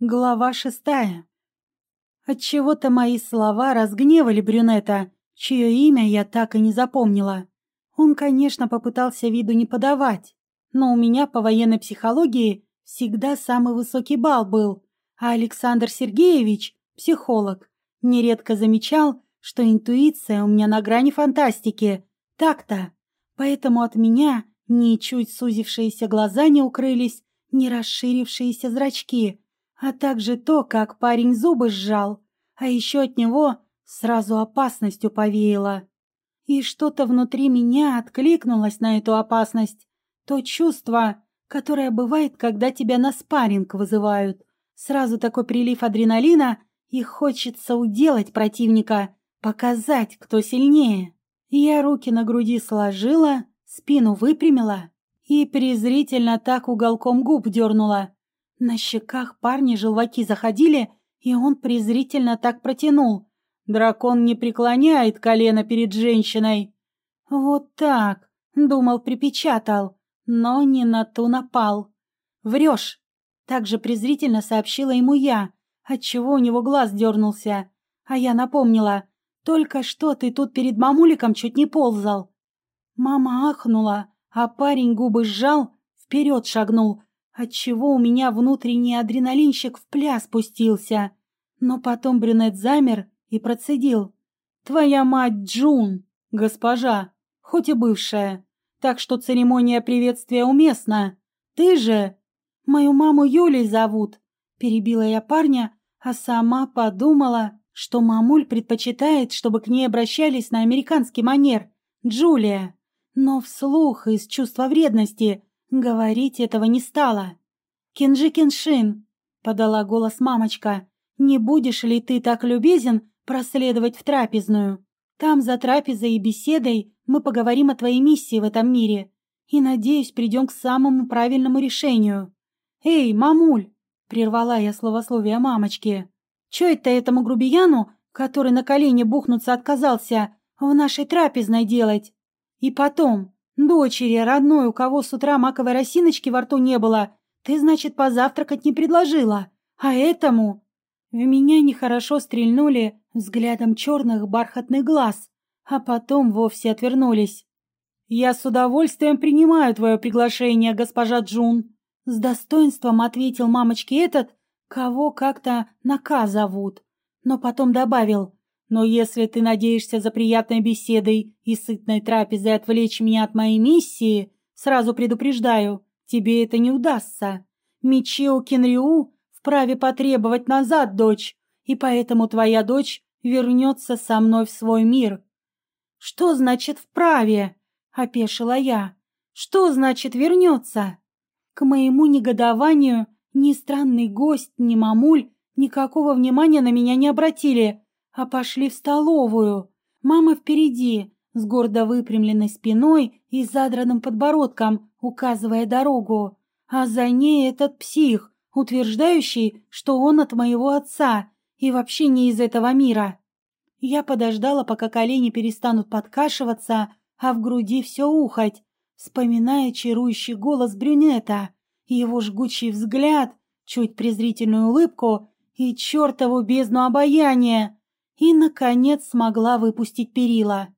Глава шестая. Отчего-то мои слова разгневали брюнета, чье имя я так и не запомнила. Он, конечно, попытался виду не подавать, но у меня по военной психологии всегда самый высокий балл был, а Александр Сергеевич, психолог, нередко замечал, что интуиция у меня на грани фантастики. Так-то. Поэтому от меня ни чуть сузившиеся глаза не укрылись, ни расширившиеся зрачки — а также то, как парень зубы сжал, а еще от него сразу опасностью повеяло. И что-то внутри меня откликнулось на эту опасность. То чувство, которое бывает, когда тебя на спарринг вызывают. Сразу такой прилив адреналина, и хочется уделать противника, показать, кто сильнее. Я руки на груди сложила, спину выпрямила и презрительно так уголком губ дернула, на щеках парня желваки заходили, и он презрительно так протянул. Дракон не преклоняет колено перед женщиной. Вот так, думал, припечатал, но не на ту напал. Врешь, также презрительно сообщила ему я, отчего у него глаз дернулся. А я напомнила, только что ты тут перед мамуликом чуть не ползал. Мама ахнула, а парень губы сжал, вперед шагнул, отчего у меня внутренний адреналинщик в пляс спустился. Но потом брюнет замер и процедил. «Твоя мать Джун, госпожа, хоть и бывшая, так что церемония приветствия уместна. Ты же...» «Мою маму Юлей зовут», — перебила я парня, а сама подумала, что мамуль предпочитает, чтобы к ней обращались на американский манер. Джулия. Но вслух из чувства вредности Говорить этого не стала. «Кенжи Кеншин», — подала голос мамочка, — «не будешь ли ты так любезен проследовать в трапезную? Там за трапезой и беседой мы поговорим о твоей миссии в этом мире и, надеюсь, придем к самому правильному решению». «Эй, мамуль!» — прервала я словословие мамочки. «Чё это этому грубияну, который на колени бухнуться отказался, в нашей трапезной делать? И потом, Дочери родной, у кого с утра маковой росиночки во рту не было, ты, значит, позавтракать не предложила. А этому... В меня нехорошо стрельнули взглядом черных бархатных глаз, а потом вовсе отвернулись. «Я с удовольствием принимаю твое приглашение, госпожа Джун», — с достоинством ответил мамочке этот, кого как-то Нака зовут, но потом добавил — но если ты надеешься за приятной беседой и сытной трапезой отвлечь меня от моей миссии, сразу предупреждаю, тебе это не удастся. Мичио Кенриу вправе потребовать назад дочь, и поэтому твоя дочь вернется со мной в свой мир. Что значит вправе? Опешила я. Что значит вернется? К моему негодованию ни странный гость, ни мамуль никакого внимания на меня не обратили, а пошли в столовую. Мама впереди, с гордо выпрямленной спиной и задранным подбородком, указывая дорогу. А за ней этот псих, утверждающий, что он от моего отца и вообще не из этого мира. Я подождала, пока колени перестанут подкашиваться, а в груди все ухать, вспоминая чарующий голос брюнета, его жгучий взгляд, чуть презрительную улыбку и чертову бездну обаяния, и, наконец, смогла выпустить перила.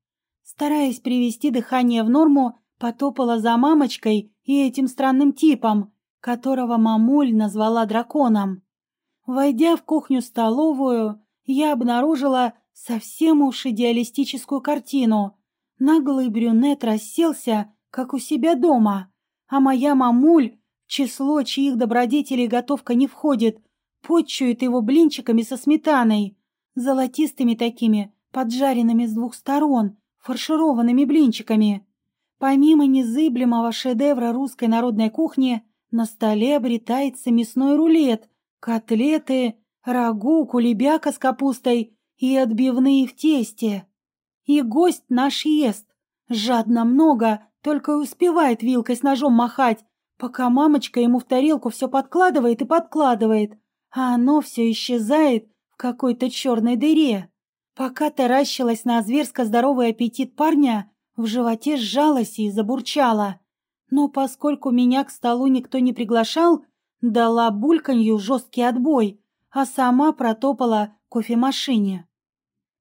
Стараясь привести дыхание в норму, потопала за мамочкой и этим странным типом, которого мамуль назвала драконом. Войдя в кухню-столовую, я обнаружила совсем уж идеалистическую картину. Наглый брюнет расселся, как у себя дома, а моя мамуль, число чьих добродетелей готовка не входит, почует его блинчиками со сметаной золотистыми такими, поджаренными с двух сторон, фаршированными блинчиками. Помимо незыблемого шедевра русской народной кухни, на столе обретается мясной рулет, котлеты, рагу, кулебяка с капустой и отбивные в тесте. И гость наш ест. Жадно много, только успевает вилкой с ножом махать, пока мамочка ему в тарелку все подкладывает и подкладывает, а оно все исчезает какой-то черной дыре. Пока таращилась на зверско здоровый аппетит парня, в животе сжалась и забурчала. Но поскольку меня к столу никто не приглашал, дала бульканью жесткий отбой, а сама протопала кофемашине.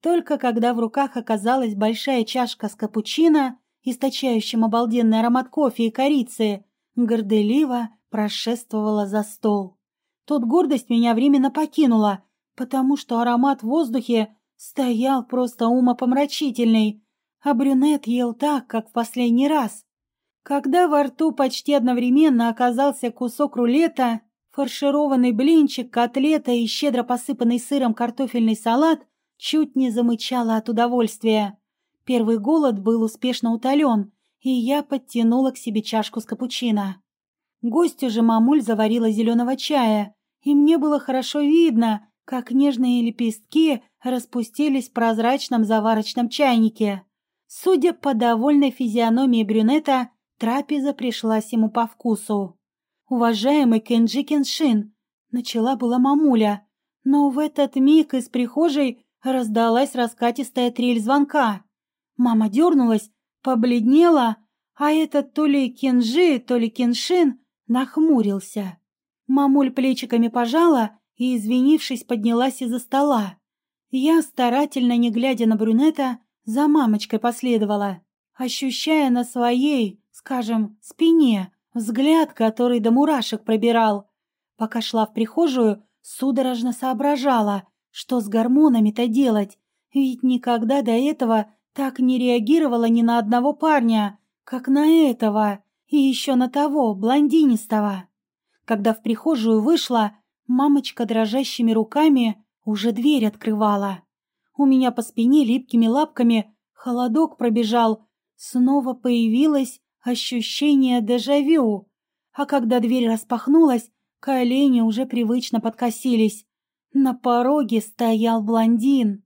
Только когда в руках оказалась большая чашка с капучино, источающим обалденный аромат кофе и корицы, горделиво прошествовала за стол. Тут гордость меня временно покинула, потому что аромат в воздухе стоял просто умопомрачительный, а брюнет ел так, как в последний раз. Когда во рту почти одновременно оказался кусок рулета, фаршированный блинчик, котлета и щедро посыпанный сыром картофельный салат, чуть не замычала от удовольствия. Первый голод был успешно утолен, и я подтянула к себе чашку с капучино. Гостю же мамуль заварила зеленого чая, и мне было хорошо видно, как нежные лепестки распустились в прозрачном заварочном чайнике. Судя по довольной физиономии брюнета, трапеза пришлась ему по вкусу. «Уважаемый Кенджи Кеншин!» — начала была мамуля, но в этот миг из прихожей раздалась раскатистая трель звонка. Мама дернулась, побледнела, а этот то ли Кенджи, то ли Кеншин нахмурился. Мамуль плечиками пожала и, извинившись, поднялась из-за стола. Я, старательно не глядя на брюнета, за мамочкой последовала, ощущая на своей, скажем, спине взгляд, который до мурашек пробирал. Пока шла в прихожую, судорожно соображала, что с гормонами-то делать, ведь никогда до этого так не реагировала ни на одного парня, как на этого и еще на того, блондинистого. Когда в прихожую вышла, мамочка дрожащими руками уже дверь открывала. У меня по спине липкими лапками холодок пробежал. Снова появилось ощущение дежавю. А когда дверь распахнулась, колени уже привычно подкосились. На пороге стоял блондин,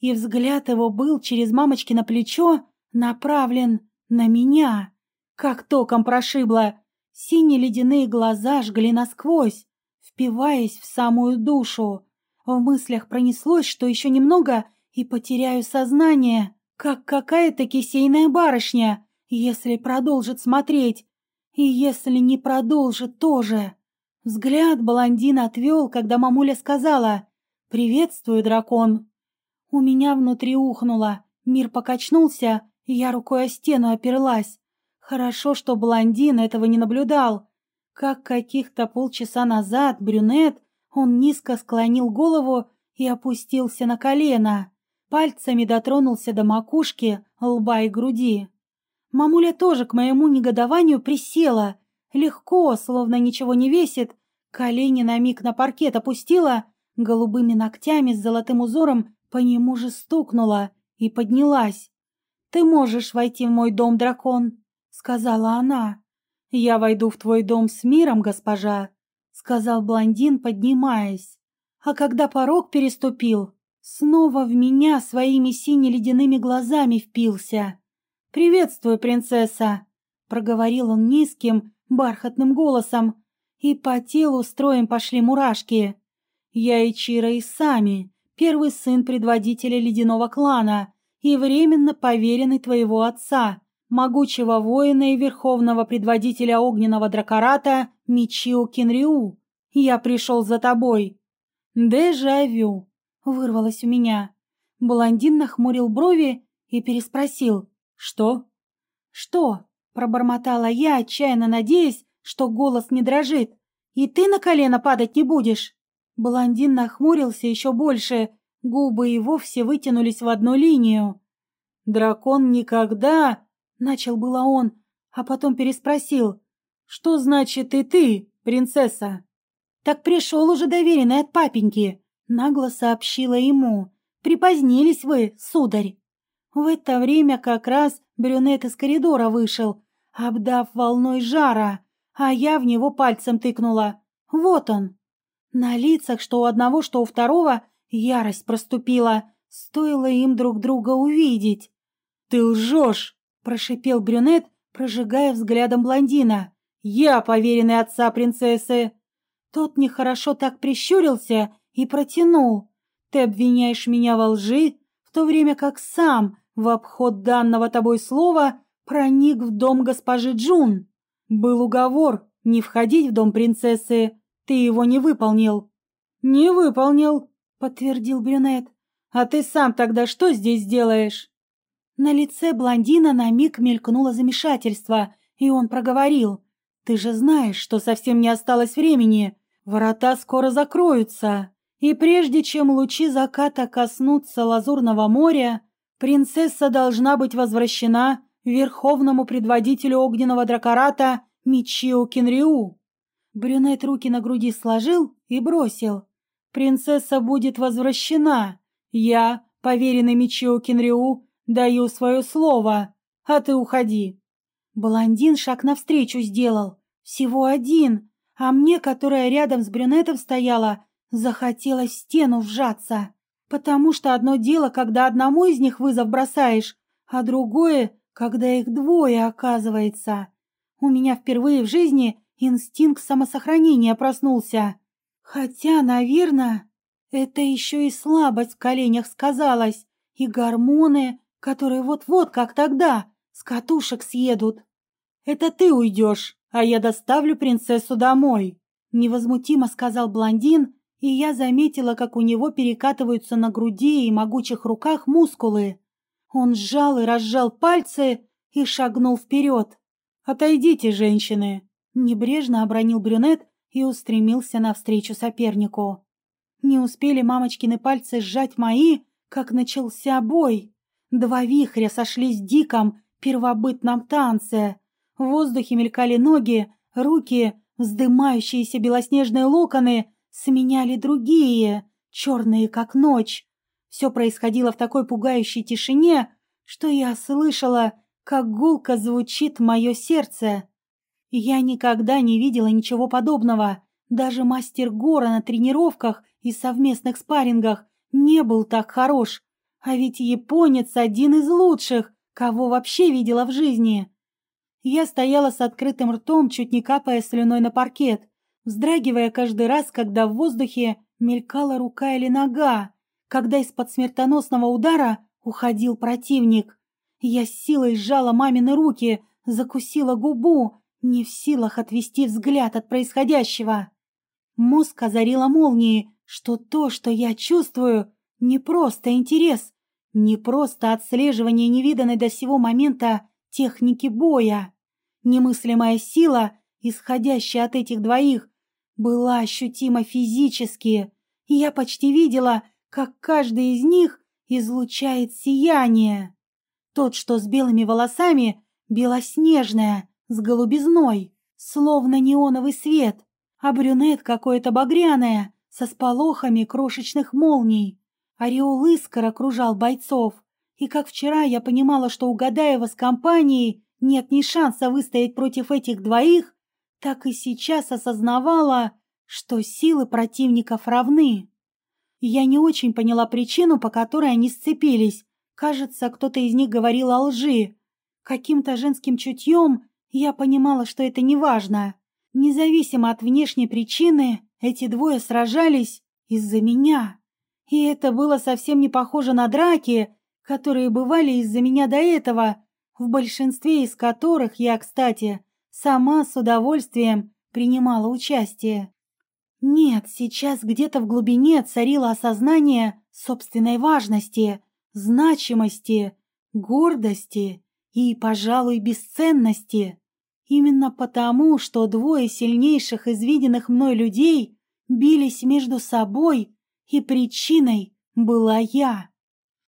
и взгляд его был через мамочкино плечо направлен на меня. Как током прошибло, синие ледяные глаза жгли насквозь, впиваясь в самую душу. В мыслях пронеслось, что еще немного и потеряю сознание, как какая-то кисейная барышня, если продолжит смотреть. И если не продолжит тоже. Взгляд блондин отвел, когда мамуля сказала «Приветствую, дракон». У меня внутри ухнуло, мир покачнулся, и я рукой о стену оперлась. Хорошо, что блондин этого не наблюдал. Как каких-то полчаса назад брюнет он низко склонил голову и опустился на колено. Пальцами дотронулся до макушки, лба и груди. Мамуля тоже к моему негодованию присела. Легко, словно ничего не весит. Колени на миг на паркет опустила, голубыми ногтями с золотым узором по нему же стукнула и поднялась. «Ты можешь войти в мой дом, дракон», — сказала она. «Я войду в твой дом с миром, госпожа», сказал блондин, поднимаясь. А когда порог переступил, снова в меня своими сине-ледяными глазами впился. «Приветствую, принцесса!» — проговорил он низким, бархатным голосом, и по телу строем пошли мурашки. «Я и Чира и Сами, первый сын предводителя ледяного клана и временно поверенный твоего отца, могучего воина и верховного предводителя огненного дракората Мичио Кенриу. Я пришел за тобой. Дежавю, вырвалось у меня. Блондин нахмурил брови и переспросил. Что? Что? Пробормотала я, отчаянно надеясь, что голос не дрожит. И ты на колено падать не будешь? Блондин нахмурился еще больше, губы и вовсе вытянулись в одну линию. «Дракон никогда...» — начал было он, а потом переспросил. «Что значит и ты, принцесса?» «Так пришел уже доверенный от папеньки», — нагло сообщила ему. «Припозднились вы, сударь». В это время как раз брюнет из коридора вышел, обдав волной жара, а я в него пальцем тыкнула. Вот он. На лицах, что у одного, что у второго, ярость проступила. Стоило им друг друга увидеть. «Ты лжешь!» – прошипел брюнет, прожигая взглядом блондина. «Я поверенный отца принцессы!» Тот нехорошо так прищурился и протянул. «Ты обвиняешь меня во лжи, в то время как сам, в обход данного тобой слова, проник в дом госпожи Джун. Был уговор не входить в дом принцессы. Ты его не выполнил». «Не выполнил», — подтвердил брюнет. «А ты сам тогда что здесь делаешь?» На лице блондина на миг мелькнуло замешательство, и он проговорил. «Ты же знаешь, что совсем не осталось времени. Ворота скоро закроются. И прежде чем лучи заката коснутся лазурного моря, принцесса должна быть возвращена верховному предводителю огненного дракората Мичио Кенриу». Брюнет руки на груди сложил и бросил. «Принцесса будет возвращена. Я, поверенный Мичио Кенриу, даю свое слово, а ты уходи». Блондин шаг навстречу сделал. Всего один, а мне, которая рядом с брюнетом стояла, захотелось в стену вжаться. Потому что одно дело, когда одному из них вызов бросаешь, а другое, когда их двое оказывается. У меня впервые в жизни инстинкт самосохранения проснулся. Хотя, наверное, это еще и слабость в коленях сказалась, и гормоны, которые вот-вот, как тогда, с катушек съедут. Это ты уйдешь, а я доставлю принцессу домой, невозмутимо сказал блондин, и я заметила, как у него перекатываются на груди и могучих руках мускулы. Он сжал и разжал пальцы и шагнул вперед. «Отойдите, женщины!» Небрежно обронил брюнет и устремился навстречу сопернику. Не успели мамочкины пальцы сжать мои, как начался бой. Два вихря сошлись в диком, первобытном танце. В воздухе мелькали ноги, руки, вздымающиеся белоснежные локоны сменяли другие, черные как ночь. Все происходило в такой пугающей тишине, что я слышала, как гулко звучит мое сердце. Я никогда не видела ничего подобного. Даже мастер Гора на тренировках и совместных спаррингах не был так хорош. А ведь японец один из лучших, кого вообще видела в жизни. Я стояла с открытым ртом, чуть не капая слюной на паркет, вздрагивая каждый раз, когда в воздухе мелькала рука или нога, когда из-под смертоносного удара уходил противник. Я с силой сжала мамины руки, закусила губу, не в силах отвести взгляд от происходящего. Мозг озарила молнией, что то, что я чувствую, не просто интерес, не просто отслеживание невиданной до сего момента техники боя. Немыслимая сила, исходящая от этих двоих, была ощутима физически, и я почти видела, как каждый из них излучает сияние. Тот, что с белыми волосами, белоснежная, с голубизной, словно неоновый свет, а брюнет какое-то багряное, со сполохами крошечных молний. Ореол искр окружал бойцов, и как вчера я понимала, что у Гадаева с компанией нет ни шанса выстоять против этих двоих, так и сейчас осознавала, что силы противников равны. Я не очень поняла причину, по которой они сцепились. Кажется, кто-то из них говорил о лжи. Каким-то женским чутьем я понимала, что это не важно. Независимо от внешней причины, эти двое сражались из-за меня. И это было совсем не похоже на драки, которые бывали из-за меня до этого, в большинстве из которых я, кстати, сама с удовольствием принимала участие. Нет, сейчас где-то в глубине царило осознание собственной важности, значимости, гордости и, пожалуй, бесценности. Именно потому, что двое сильнейших из виденных мной людей бились между собой, и причиной была я.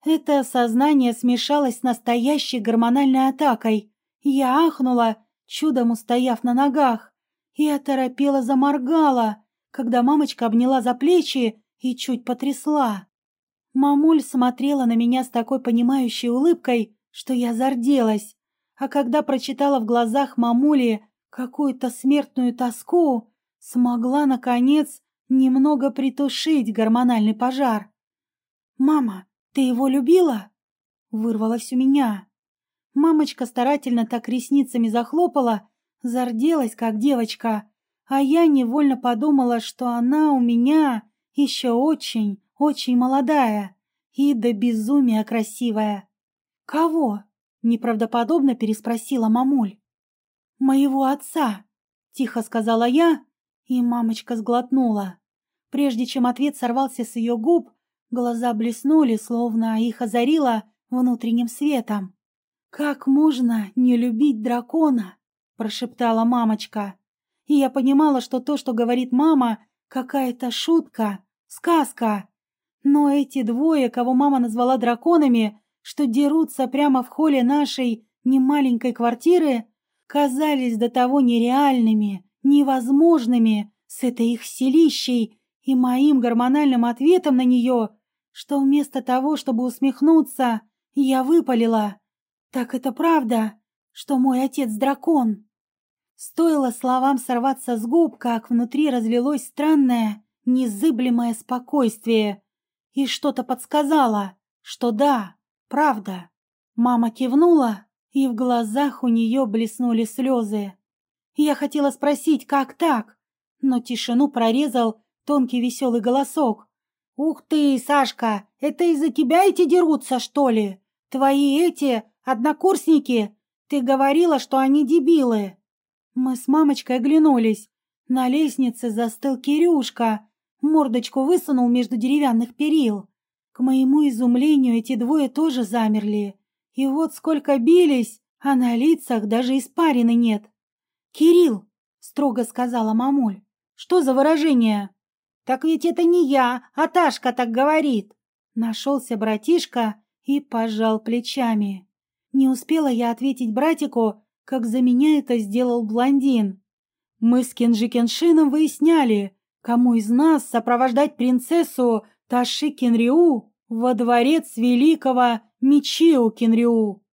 Это осознание смешалось с настоящей гормональной атакой. Я ахнула, чудом устояв на ногах, и оторопела заморгала, когда мамочка обняла за плечи и чуть потрясла. Мамуль смотрела на меня с такой понимающей улыбкой, что я зарделась, а когда прочитала в глазах мамули какую-то смертную тоску, смогла, наконец, немного притушить гормональный пожар. «Мама, ты его любила?» — вырвалось у меня. Мамочка старательно так ресницами захлопала, зарделась, как девочка, а я невольно подумала, что она у меня еще очень, очень молодая и до безумия красивая. «Кого?» — неправдоподобно переспросила мамуль. «Моего отца», — тихо сказала я, И мамочка сглотнула. Прежде чем ответ сорвался с ее губ, глаза блеснули, словно их озарило внутренним светом. «Как можно не любить дракона?» – прошептала мамочка. И я понимала, что то, что говорит мама, какая-то шутка, сказка. Но эти двое, кого мама назвала драконами, что дерутся прямо в холле нашей немаленькой квартиры, казались до того нереальными, невозможными с этой их селищей и моим гормональным ответом на нее, что вместо того, чтобы усмехнуться, я выпалила. Так это правда, что мой отец дракон? Стоило словам сорваться с губ, как внутри разлилось странное, незыблемое спокойствие. И что-то подсказало, что да, правда. Мама кивнула, и в глазах у нее блеснули слезы. Я хотела спросить, как так, но тишину прорезал тонкий веселый голосок. «Ух ты, Сашка, это из-за тебя эти дерутся, что ли? Твои эти однокурсники? Ты говорила, что они дебилы!» Мы с мамочкой оглянулись. На лестнице застыл Кирюшка, мордочку высунул между деревянных перил. К моему изумлению эти двое тоже замерли. И вот сколько бились, а на лицах даже испарины нет. «Кирилл!» — строго сказала мамуль. «Что за выражение?» «Так ведь это не я, а Ташка так говорит!» Нашелся братишка и пожал плечами. Не успела я ответить братику, как за меня это сделал блондин. Мы с Кенжи Кеншином выясняли, кому из нас сопровождать принцессу Таши Кенриу во дворец великого Мичио Кенриу.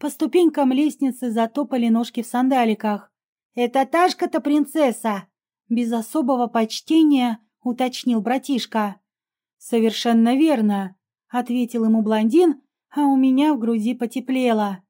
По ступенькам лестницы затопали ножки в сандаликах. «Это Ташка-то принцесса!» Без особого почтения уточнил братишка. «Совершенно верно», — ответил ему блондин, а у меня в груди потеплело.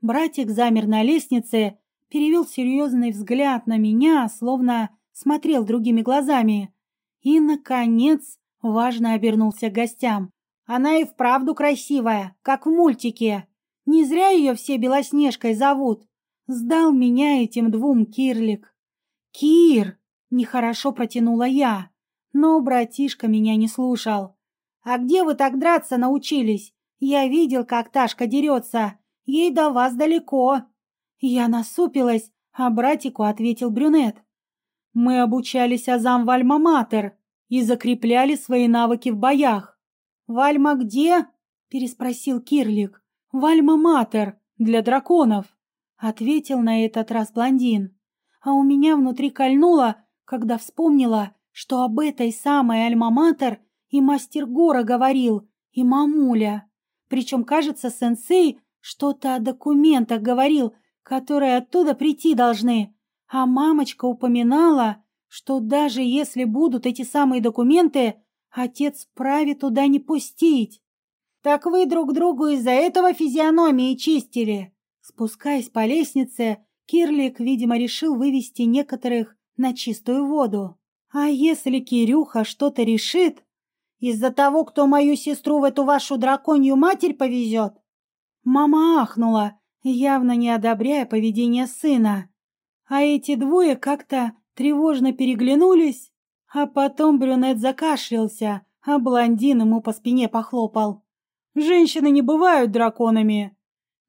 Братик замер на лестнице, перевел серьезный взгляд на меня, словно смотрел другими глазами. И, наконец, важно обернулся к гостям. «Она и вправду красивая, как в мультике. Не зря ее все Белоснежкой зовут. Сдал меня этим двум Кирлик. Кир! Нехорошо протянула я, но братишка меня не слушал. А где вы так драться научились? Я видел, как Ташка дерется. Ей до вас далеко. Я насупилась, а братику ответил брюнет. Мы обучались азам в Альма-Матер и закрепляли свои навыки в боях. «Вальма где?» – переспросил Кирлик. «Вальма-Матер, для драконов» ответил на этот раз блондин. А у меня внутри кольнуло, когда вспомнила, что об этой самой Альма-Матер и мастер Гора говорил, и мамуля. Причем, кажется, сенсей что-то о документах говорил, которые оттуда прийти должны. А мамочка упоминала, что даже если будут эти самые документы, отец вправе туда не пустить. «Так вы друг другу из-за этого физиономии чистили?» Спускаясь по лестнице, Кирлик, видимо, решил вывести некоторых на чистую воду. А если Кирюха что-то решит, из-за того, кто мою сестру в эту вашу драконью матерь повезет? Мама ахнула, явно не одобряя поведение сына. А эти двое как-то тревожно переглянулись, а потом брюнет закашлялся, а блондин ему по спине похлопал. «Женщины не бывают драконами!»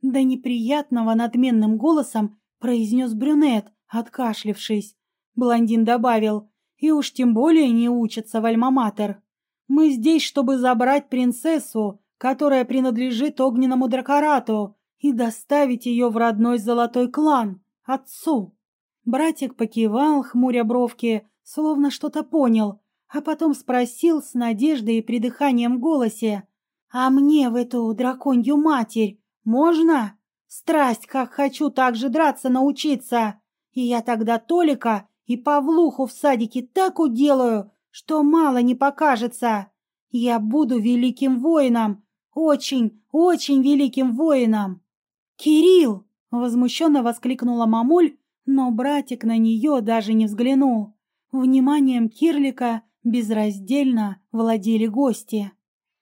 Да неприятного надменным голосом произнес брюнет, откашлившись. Блондин добавил, и уж тем более не учатся в Альма-Матер. Мы здесь, чтобы забрать принцессу, которая принадлежит огненному дракорату, и доставить ее в родной золотой клан, отцу. Братик покивал, хмуря бровки, словно что-то понял, а потом спросил с надеждой и придыханием в голосе, «А мне в эту драконью матерь можно? Страсть, как хочу так же драться научиться. И я тогда Толика и Павлуху в садике так уделаю, что мало не покажется. Я буду великим воином, очень, очень великим воином. Кирилл! Возмущенно воскликнула мамуль, но братик на нее даже не взглянул. Вниманием Кирлика безраздельно владели гости.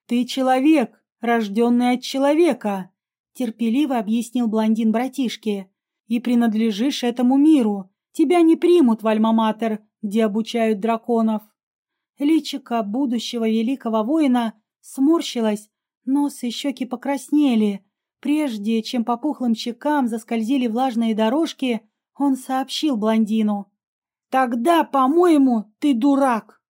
«Ты человек, рожденный от человека», терпеливо объяснил блондин братишке. И принадлежишь этому миру. Тебя не примут в Альма-Матер где обучают драконов. Личико будущего великого воина сморщилось, нос и щеки покраснели. Прежде чем по пухлым щекам заскользили влажные дорожки, он сообщил блондину. «Тогда, по-моему, ты дурак!»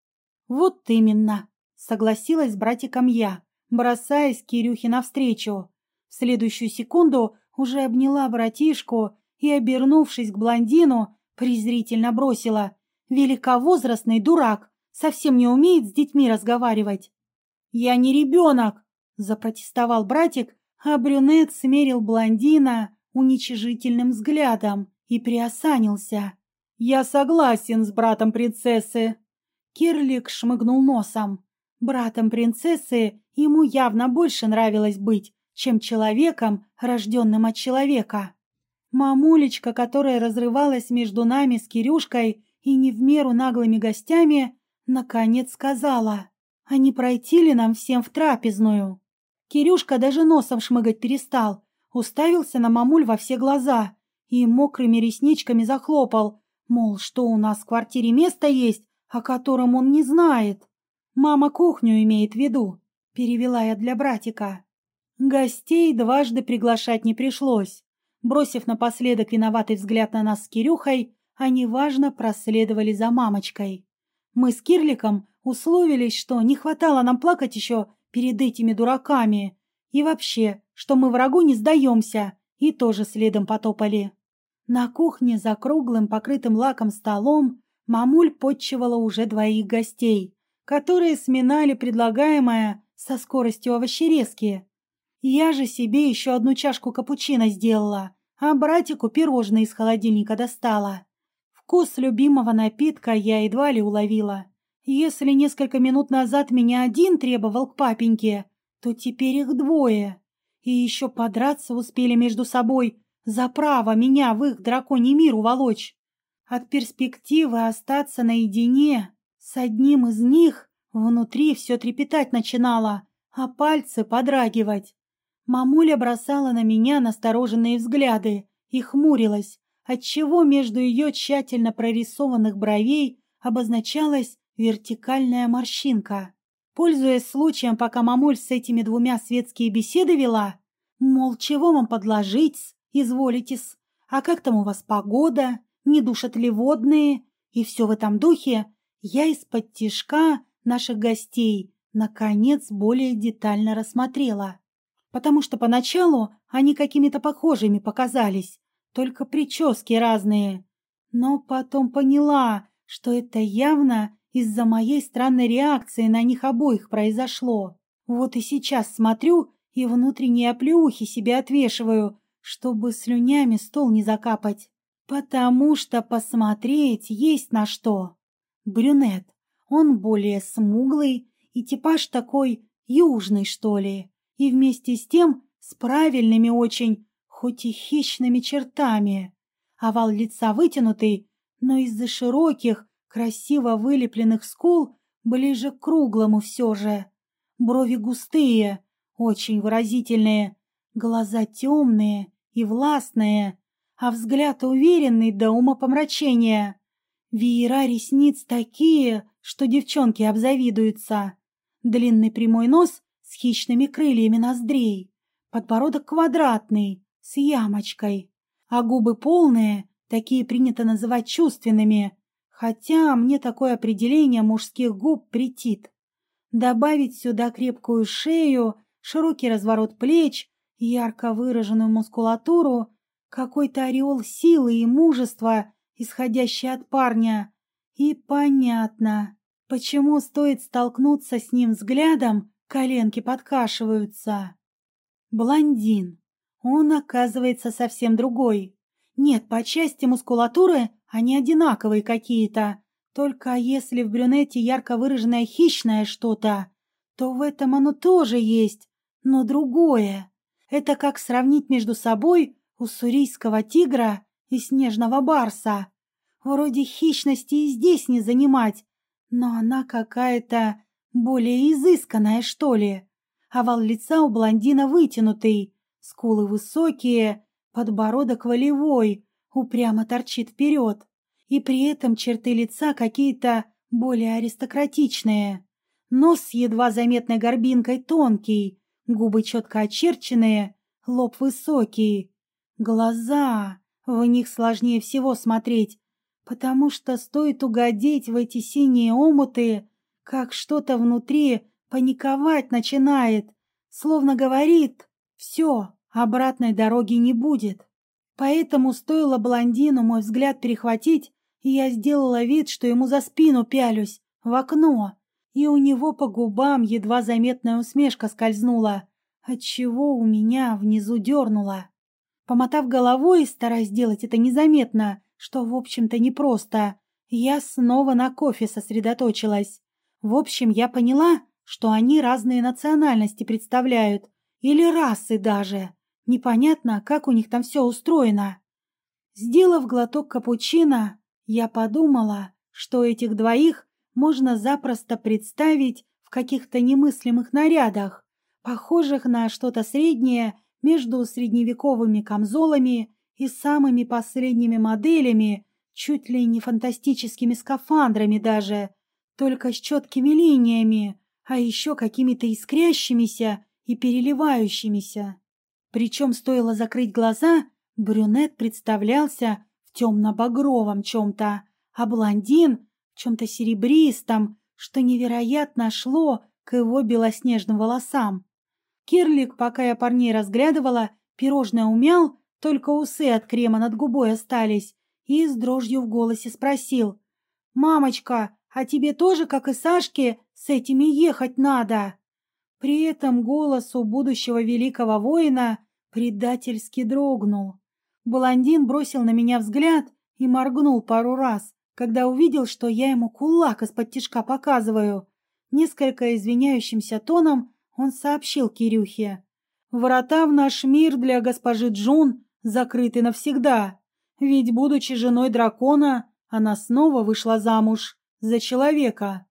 «Вот именно!» — согласилась с братиком я, бросаясь Кирюхе навстречу. В следующую секунду уже обняла братишку и, обернувшись к блондину, презрительно бросила. «Великовозрастный дурак! Совсем не умеет с детьми разговаривать!» «Я не ребенок!» — запротестовал братик, а брюнет смерил блондина уничижительным взглядом и приосанился. «Я согласен с братом принцессы!» Кирлик шмыгнул носом. Братом принцессы ему явно больше нравилось быть, чем человеком, рожденным от человека. Мамулечка, которая разрывалась между нами с Кирюшкой и не в меру наглыми гостями, наконец сказала, а не пройти ли нам всем в трапезную? Кирюшка даже носом шмыгать перестал, уставился на мамуль во все глаза и мокрыми ресничками захлопал, мол, что у нас в квартире место есть, о котором он не знает. Мама кухню имеет в виду, перевела я для братика. Гостей дважды приглашать не пришлось. Бросив напоследок виноватый взгляд на нас с Кирюхой, они важно проследовали за мамочкой. Мы с Кирликом условились, что не хватало нам плакать еще перед этими дураками. И вообще, что мы врагу не сдаемся, и тоже следом потопали. На кухне за круглым, покрытым лаком столом мамуль подчевала уже двоих гостей, которые сминали предлагаемое со скоростью овощерезки. Я же себе еще одну чашку капучино сделала, а братику пирожные из холодильника достала. Вкус любимого напитка я едва ли уловила. Если несколько минут назад меня один требовал к папеньке, то теперь их двое. И еще подраться успели между собой за право меня в их драконий мир уволочь. От перспективы остаться наедине с одним из них внутри все трепетать начинало, а пальцы подрагивать. Мамуля бросала на меня настороженные взгляды и хмурилась, отчего между ее тщательно прорисованных бровей обозначалась вертикальная морщинка. Пользуясь случаем, пока мамуль с этими двумя светские беседы вела, мол, чего вам подложить, изволитесь, а как там у вас погода, не душат ли водные, и все в этом духе, я из-под тишка наших гостей наконец более детально рассмотрела потому что поначалу они какими-то похожими показались, только прически разные. Но потом поняла, что это явно из-за моей странной реакции на них обоих произошло. Вот и сейчас смотрю и внутренние оплеухи себе отвешиваю, чтобы слюнями стол не закапать. Потому что посмотреть есть на что. Брюнет. Он более смуглый и типаж такой южный, что ли и вместе с тем с правильными очень, хоть и хищными чертами. Овал лица вытянутый, но из-за широких, красиво вылепленных скул ближе к круглому все же. Брови густые, очень выразительные, глаза темные и властные, а взгляд уверенный до умопомрачения. Веера ресниц такие, что девчонки обзавидуются. Длинный прямой нос с хищными крыльями ноздрей, подбородок квадратный, с ямочкой, а губы полные, такие принято называть чувственными, хотя мне такое определение мужских губ претит. Добавить сюда крепкую шею, широкий разворот плеч, ярко выраженную мускулатуру, какой-то ореол силы и мужества, исходящий от парня. И понятно, почему стоит столкнуться с ним взглядом, Коленки подкашиваются. Блондин. Он, оказывается, совсем другой. Нет, по части мускулатуры они одинаковые какие-то. Только если в брюнете ярко выраженное хищное что-то, то в этом оно тоже есть, но другое. Это как сравнить между собой уссурийского тигра и снежного барса. Вроде хищности и здесь не занимать, но она какая-то более изысканная, что ли. Овал лица у блондина вытянутый, скулы высокие, подбородок волевой, упрямо торчит вперед. и при этом черты лица какие-то более аристократичные. Нос с едва заметной горбинкой тонкий, губы четко очерченные, лоб высокий. Глаза, в них сложнее всего смотреть, потому что стоит угодить в эти синие омуты, как что-то внутри паниковать начинает, словно говорит «все, обратной дороги не будет». Поэтому стоило блондину мой взгляд перехватить, и я сделала вид, что ему за спину пялюсь, в окно, и у него по губам едва заметная усмешка скользнула, отчего у меня внизу дернуло. Помотав головой, стараясь сделать это незаметно, что, в общем-то, непросто, я снова на кофе сосредоточилась. В общем, я поняла, что они разные национальности представляют, или расы даже. Непонятно, как у них там все устроено. Сделав глоток капучино, я подумала, что этих двоих можно запросто представить в каких-то немыслимых нарядах, похожих на что-то среднее между средневековыми камзолами и самыми последними моделями, чуть ли не фантастическими скафандрами даже, только с четкими линиями, а еще какими-то искрящимися и переливающимися. Причем стоило закрыть глаза, брюнет представлялся в темно-багровом чем-то, а блондин в чем-то серебристом, что невероятно шло к его белоснежным волосам. Кирлик, пока я парней разглядывала, пирожное умял, только усы от крема над губой остались, и с дрожью в голосе спросил. «Мамочка, а тебе тоже, как и Сашке, с этими ехать надо?» При этом голос у будущего великого воина предательски дрогнул. Блондин бросил на меня взгляд и моргнул пару раз, когда увидел, что я ему кулак из-под тишка показываю. Несколько извиняющимся тоном он сообщил Кирюхе. «Врата в наш мир для госпожи Джун закрыты навсегда, ведь, будучи женой дракона, она снова вышла замуж за человека».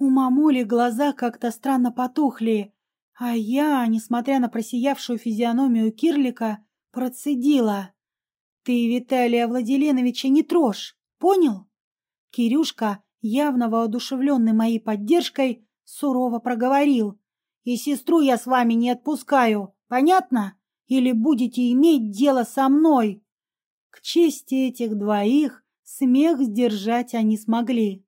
У мамули глаза как-то странно потухли, а я, несмотря на просиявшую физиономию Кирлика, процедила. «Ты Виталия Владиленовича не трожь, понял?» Кирюшка, явно воодушевленный моей поддержкой, сурово проговорил. «И сестру я с вами не отпускаю, понятно? Или будете иметь дело со мной?» К чести этих двоих смех сдержать они смогли.